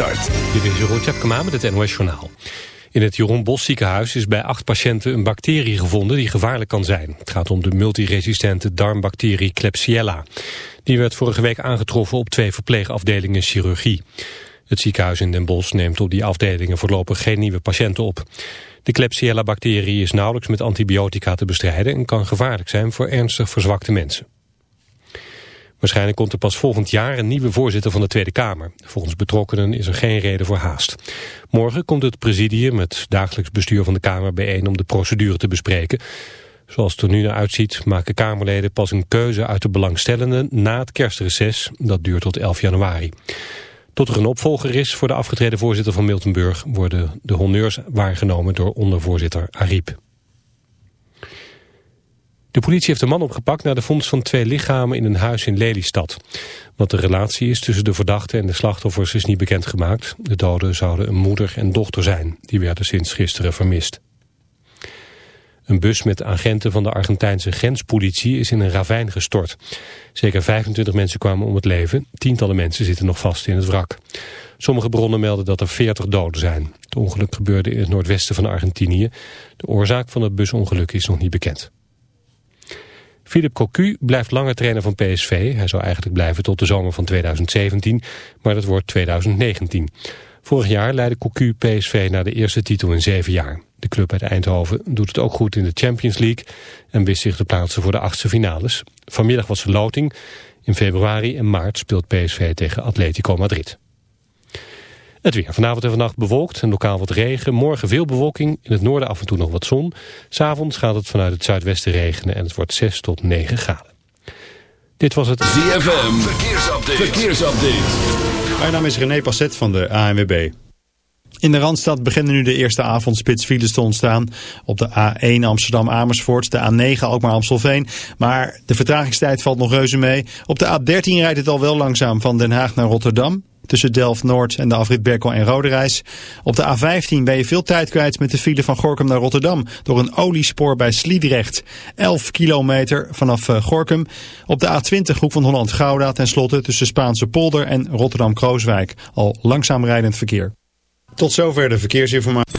start. Dit is Jeroen Tjepkema met het NOS Journaal. In het Jeroen Bos ziekenhuis is bij acht patiënten een bacterie gevonden die gevaarlijk kan zijn. Het gaat om de multiresistente darmbacterie Klebsiella. Die werd vorige week aangetroffen op twee verpleegafdelingen chirurgie. Het ziekenhuis in Den Bosch neemt op die afdelingen voorlopig geen nieuwe patiënten op. De Klebsiella-bacterie is nauwelijks met antibiotica te bestrijden... en kan gevaarlijk zijn voor ernstig verzwakte mensen. Waarschijnlijk komt er pas volgend jaar een nieuwe voorzitter van de Tweede Kamer. Volgens betrokkenen is er geen reden voor haast. Morgen komt het presidium, het dagelijks bestuur van de Kamer, bijeen om de procedure te bespreken. Zoals het er nu naar uitziet maken Kamerleden pas een keuze uit de belangstellenden na het kerstreces. Dat duurt tot 11 januari. Tot er een opvolger is voor de afgetreden voorzitter van Miltenburg... worden de honneurs waargenomen door ondervoorzitter Ariep. De politie heeft een man opgepakt na de vondst van twee lichamen in een huis in Lelystad. Wat de relatie is tussen de verdachte en de slachtoffers is niet bekendgemaakt. De doden zouden een moeder en dochter zijn. Die werden sinds gisteren vermist. Een bus met agenten van de Argentijnse grenspolitie is in een ravijn gestort. Zeker 25 mensen kwamen om het leven. Tientallen mensen zitten nog vast in het wrak. Sommige bronnen melden dat er 40 doden zijn. Het ongeluk gebeurde in het noordwesten van Argentinië. De oorzaak van het busongeluk is nog niet bekend. Philip Cocu blijft langer trainer van PSV. Hij zou eigenlijk blijven tot de zomer van 2017, maar dat wordt 2019. Vorig jaar leidde Cocu PSV naar de eerste titel in zeven jaar. De club uit Eindhoven doet het ook goed in de Champions League en wist zich te plaatsen voor de achtste finales. Vanmiddag was er loting. In februari en maart speelt PSV tegen Atletico Madrid. Het weer. Vanavond en vannacht bewolkt en lokaal wat regen. Morgen veel bewolking. In het noorden af en toe nog wat zon. S'avonds gaat het vanuit het zuidwesten regenen en het wordt 6 tot 9 graden. Dit was het ZFM. Verkeersupdate. Verkeersupdate. Mijn naam is René Passet van de ANWB. In de Randstad beginnen nu de eerste avondspitsfiles te ontstaan. Op de A1 Amsterdam-Amersfoort, de A9 Alkmaar-Amstelveen. Maar de vertragingstijd valt nog reuze mee. Op de A13 rijdt het al wel langzaam van Den Haag naar Rotterdam tussen Delft-Noord en de afrit Berkel en Roderijs. Op de A15 ben je veel tijd kwijt met de file van Gorkum naar Rotterdam door een oliespoor bij Sliedrecht. 11 kilometer vanaf eh, Gorkum. Op de A20 Hoek van Holland-Gouda tenslotte tussen Spaanse polder en Rotterdam-Krooswijk. Al langzaam rijdend verkeer. Tot zover de verkeersinformatie.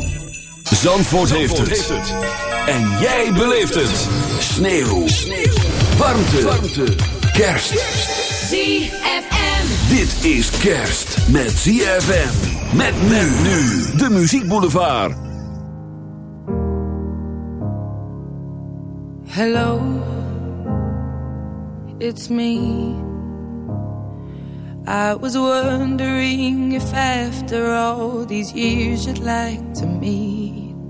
Zandvoort, heeft, het. En jij beleeft het. Sneeuw. Warmte. Warmte. Kerst. ZFM. Dit is kerst met ZFM. Met men nu. De Muziek Boulevard. Hello, it's me. I was wondering if after all these years you'd like to meet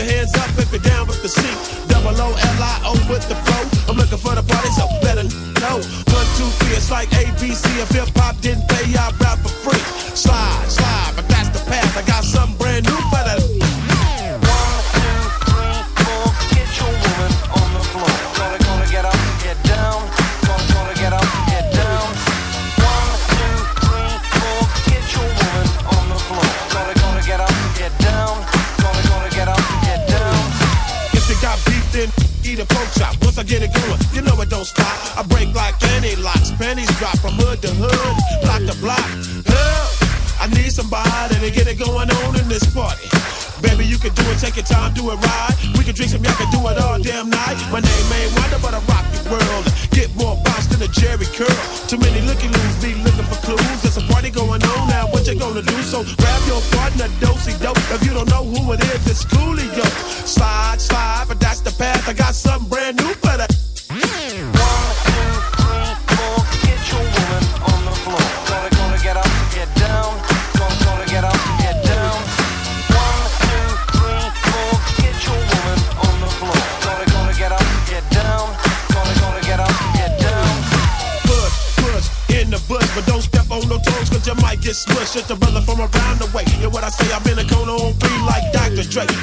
your hands up if you're down with the C. Double O L I O with the flow. I'm looking for the party, so better know. One, two, three, it's like ABC. If hip hop didn't pay, I rap get it going on in this party. Baby, you can do it, take your time, do it right. We can drink some, y'all can do it all damn night. My name ain't Wonder, but I rock the world. Get more bounce than a Jerry curl. Too many looky loos be looking for clues. There's a party going on now, what you gonna do? So grab your partner, dosey dope. If you don't know who it is, it's cool.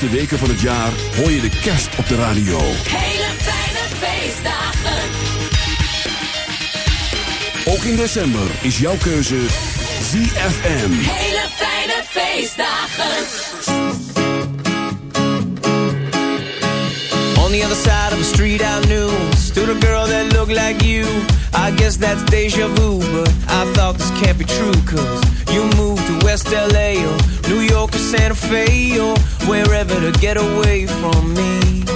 laatste weken van het jaar hoor je de kerst op de radio. Hele fijne feestdagen. Ook in december is jouw keuze ZFM. Hele fijne feestdagen. On the other side of the street I knew Stood a girl that looked like you I guess that's deja vu But I thought this can't be true Cause you moved to West LA or New York Santa Fe or wherever to get away from me.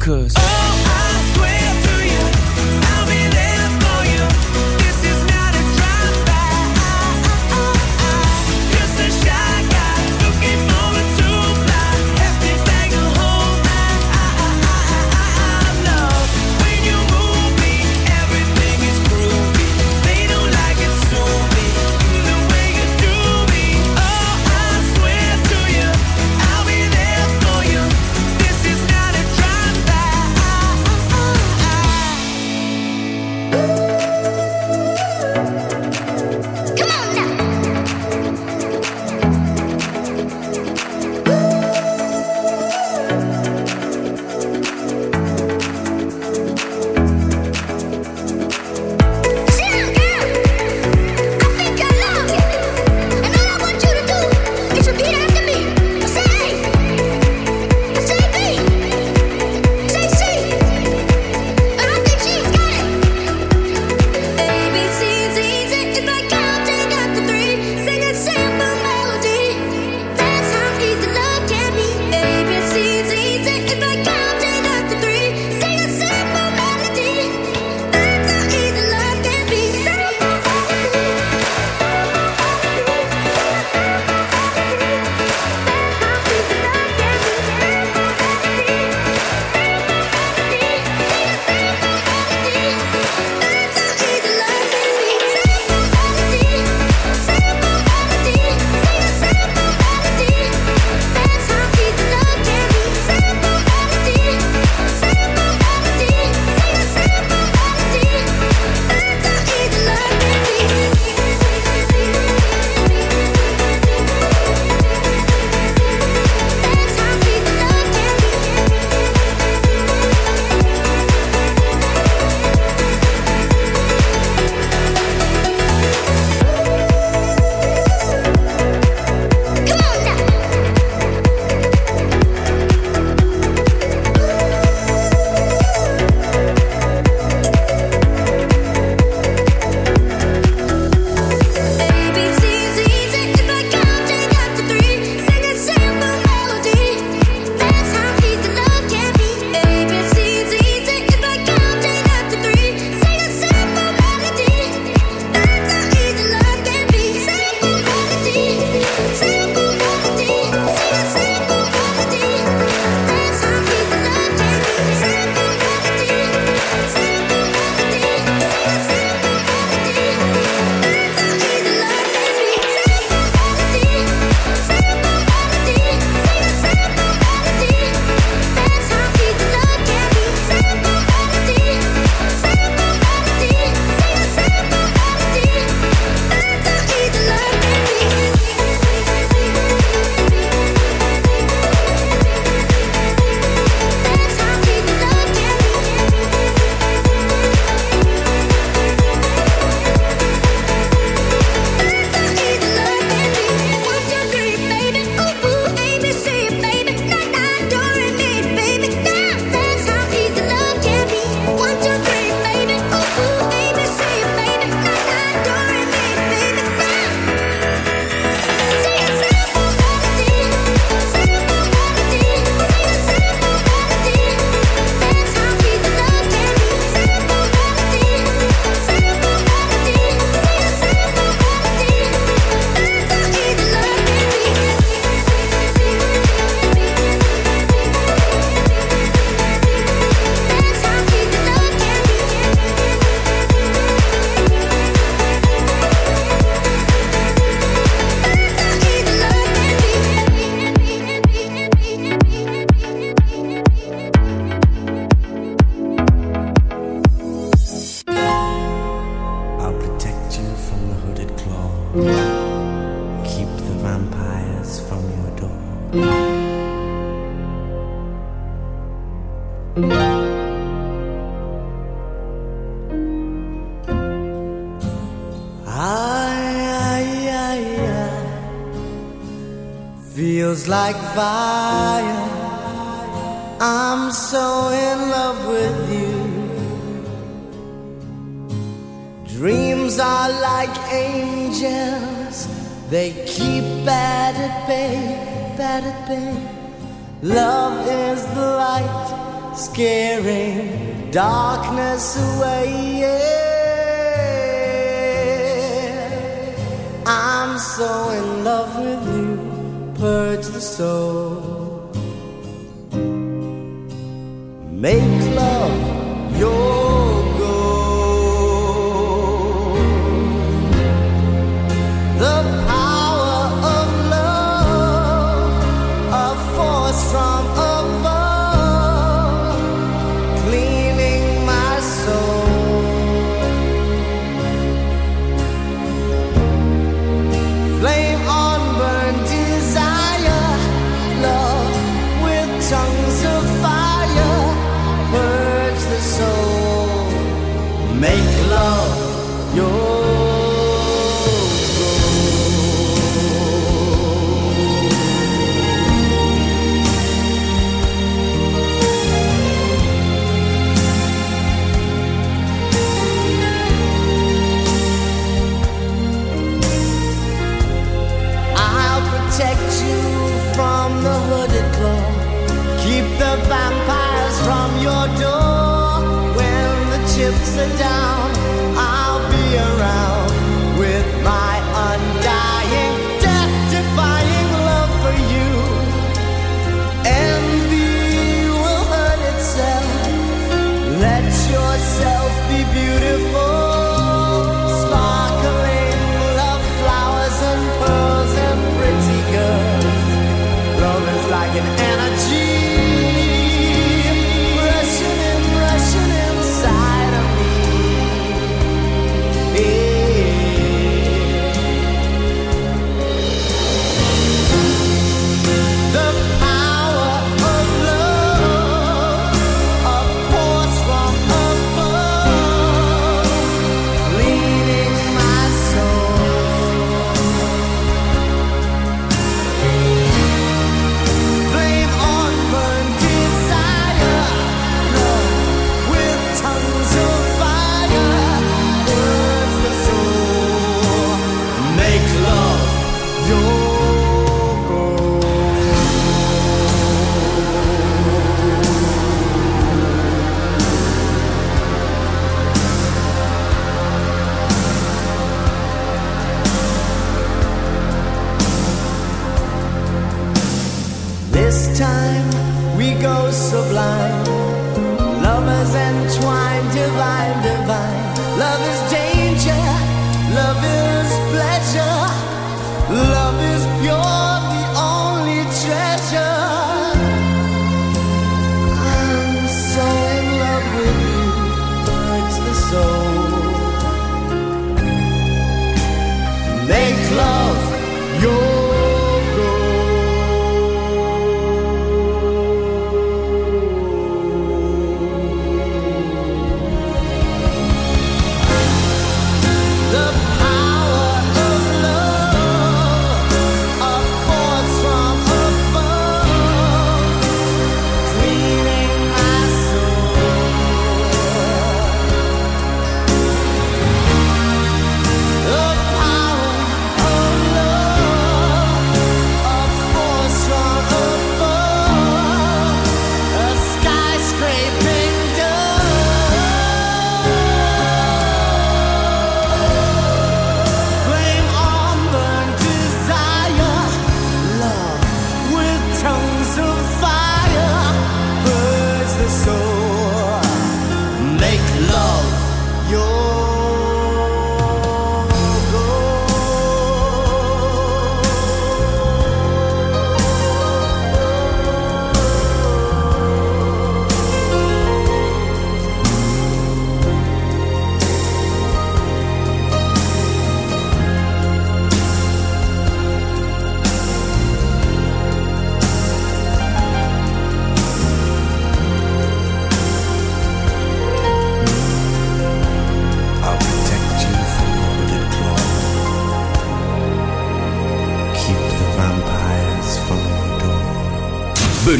Cause. Oh, are down, I'll be around with my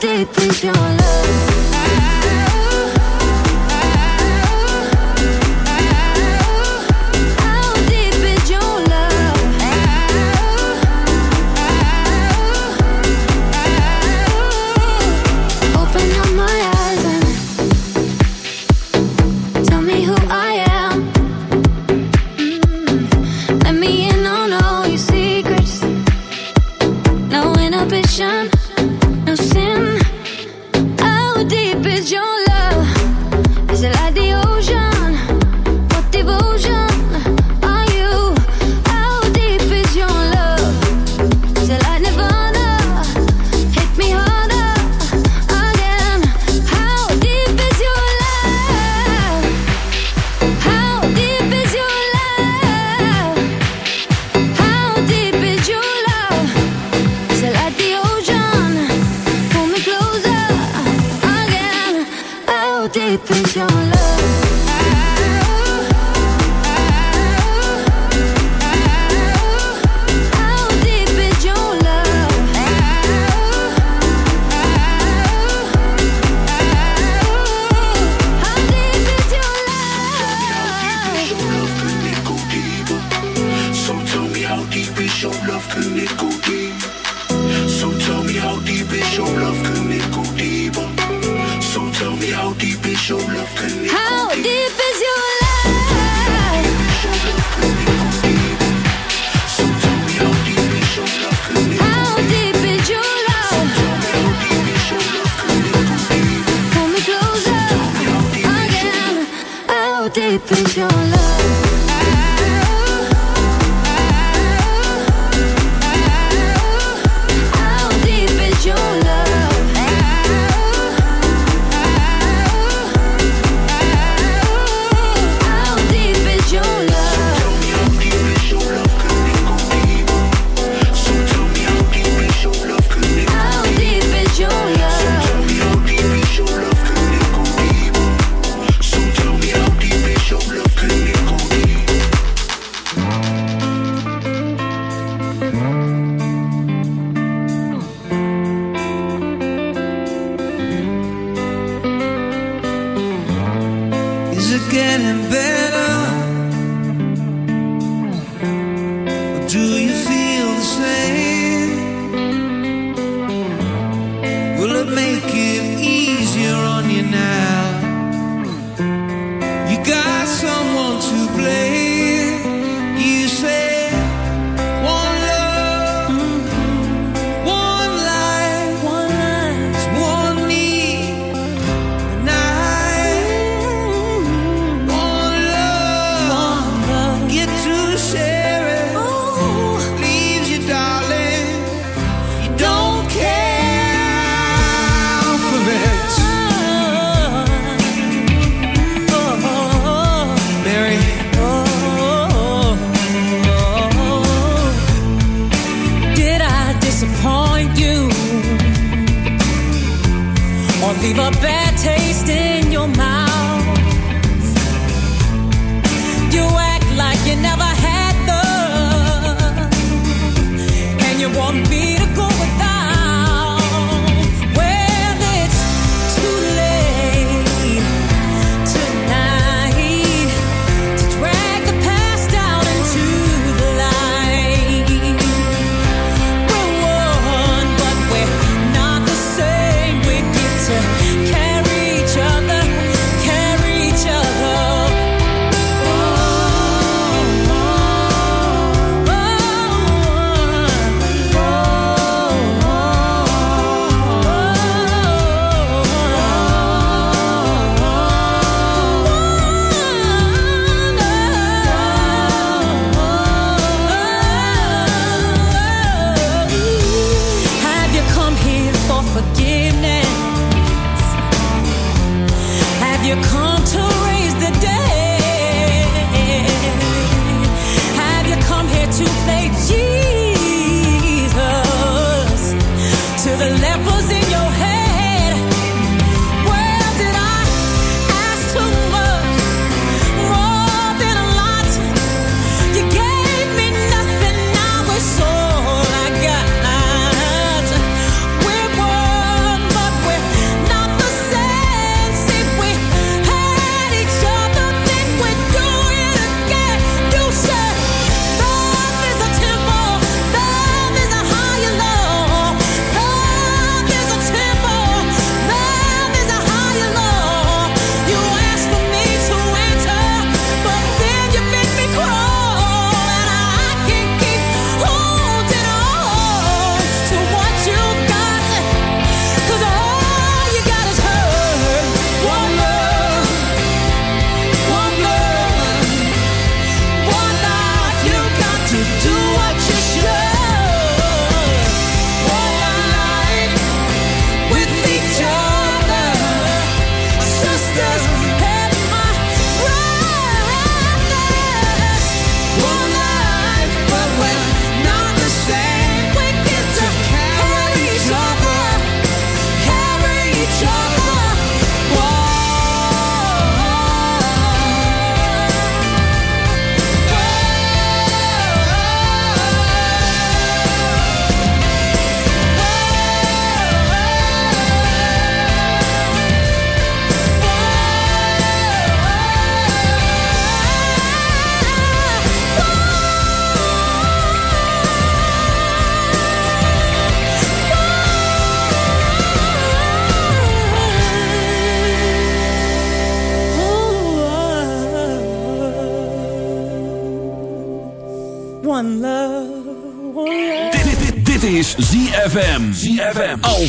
Deep is your love? Deep is your love?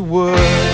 you would.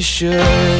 you should.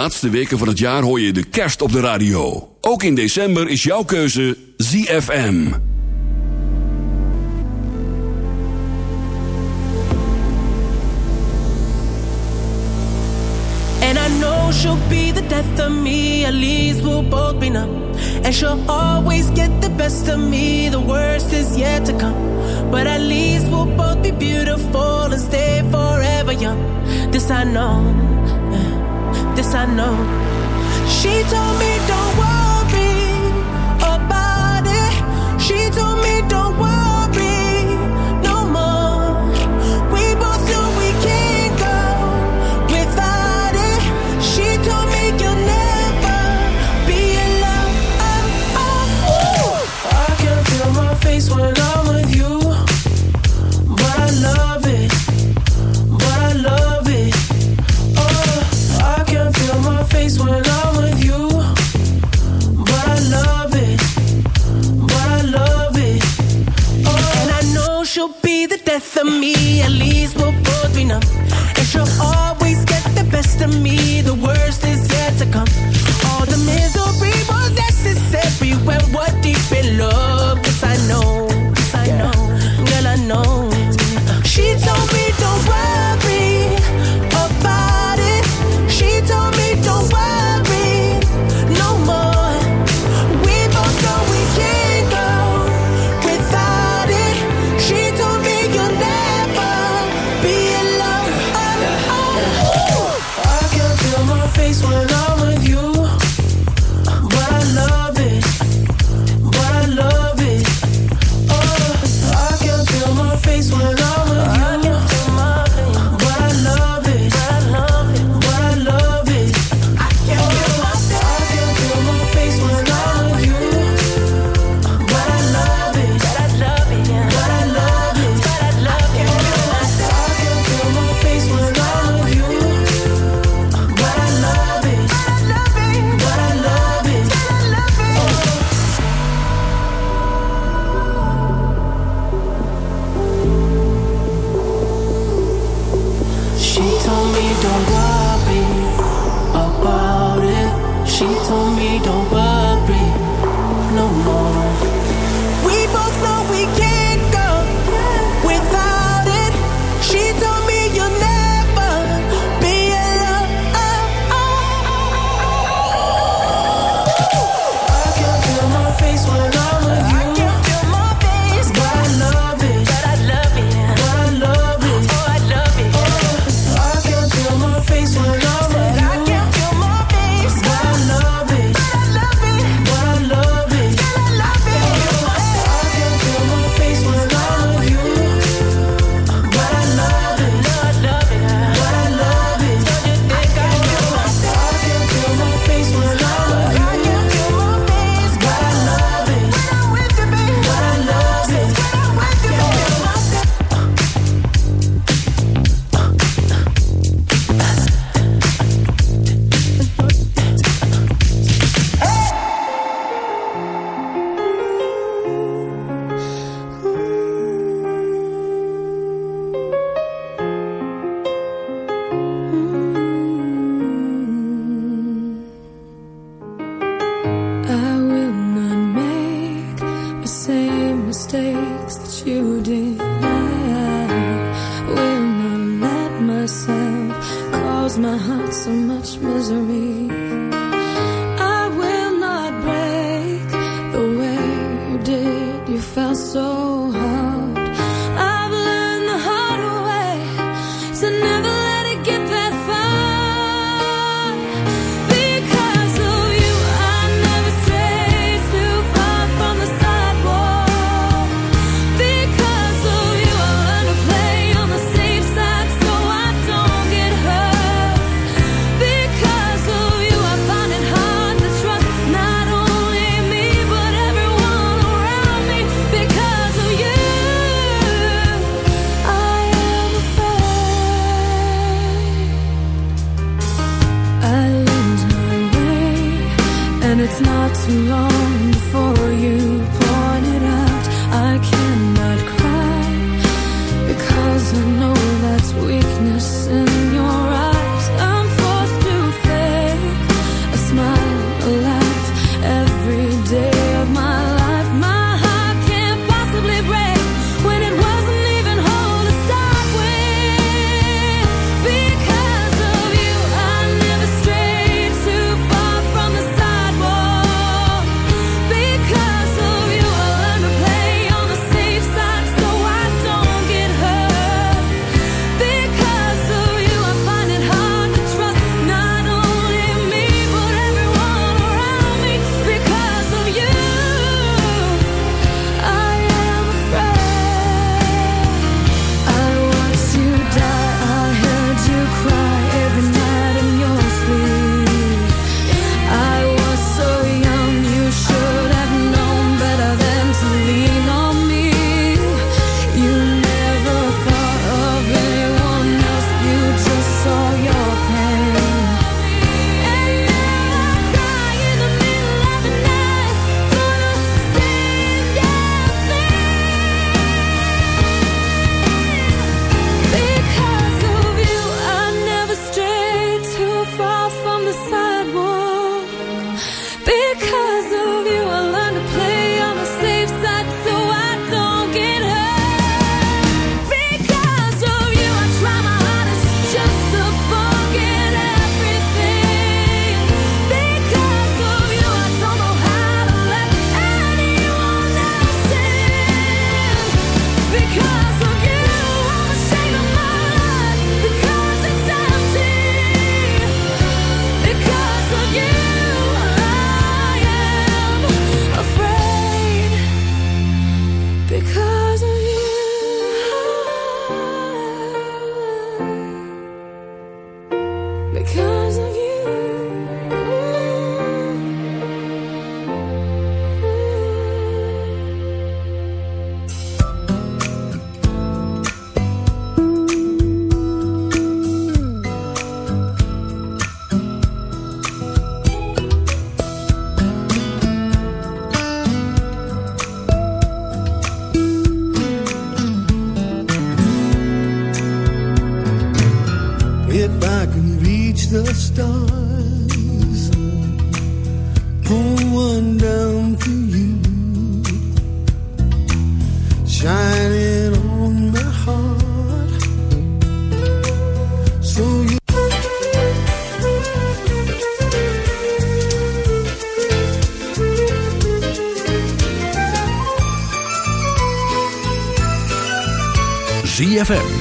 laatste weken van het jaar hoor je de kerst op de radio. Ook in december is jouw keuze ZFM. And I know she'll be the death of me, at least we'll both be numb. And she'll always get the best of me, the worst is yet to come. But at least we'll both be beautiful and stay forever young. This I know. this I know. She told me don't. me, at least we'll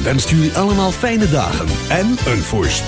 ZFM wenst jullie allemaal fijne dagen en een voorspoedig.